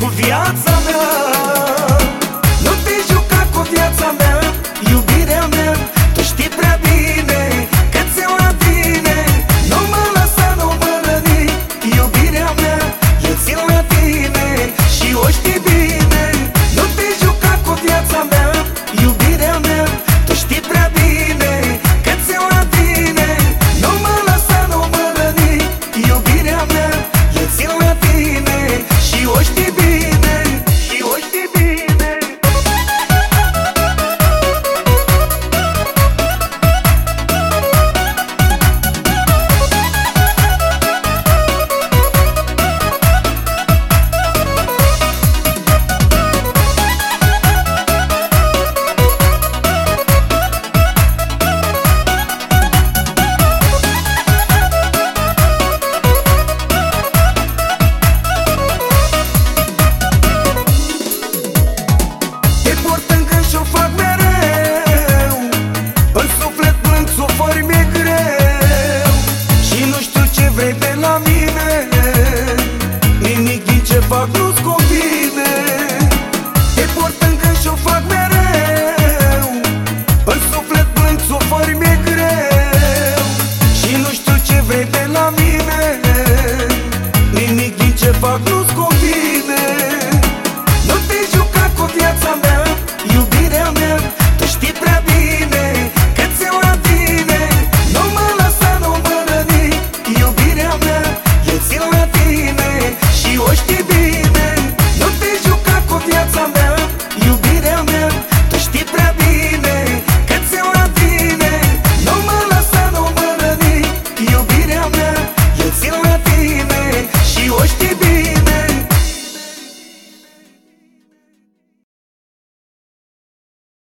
cu viața comigo.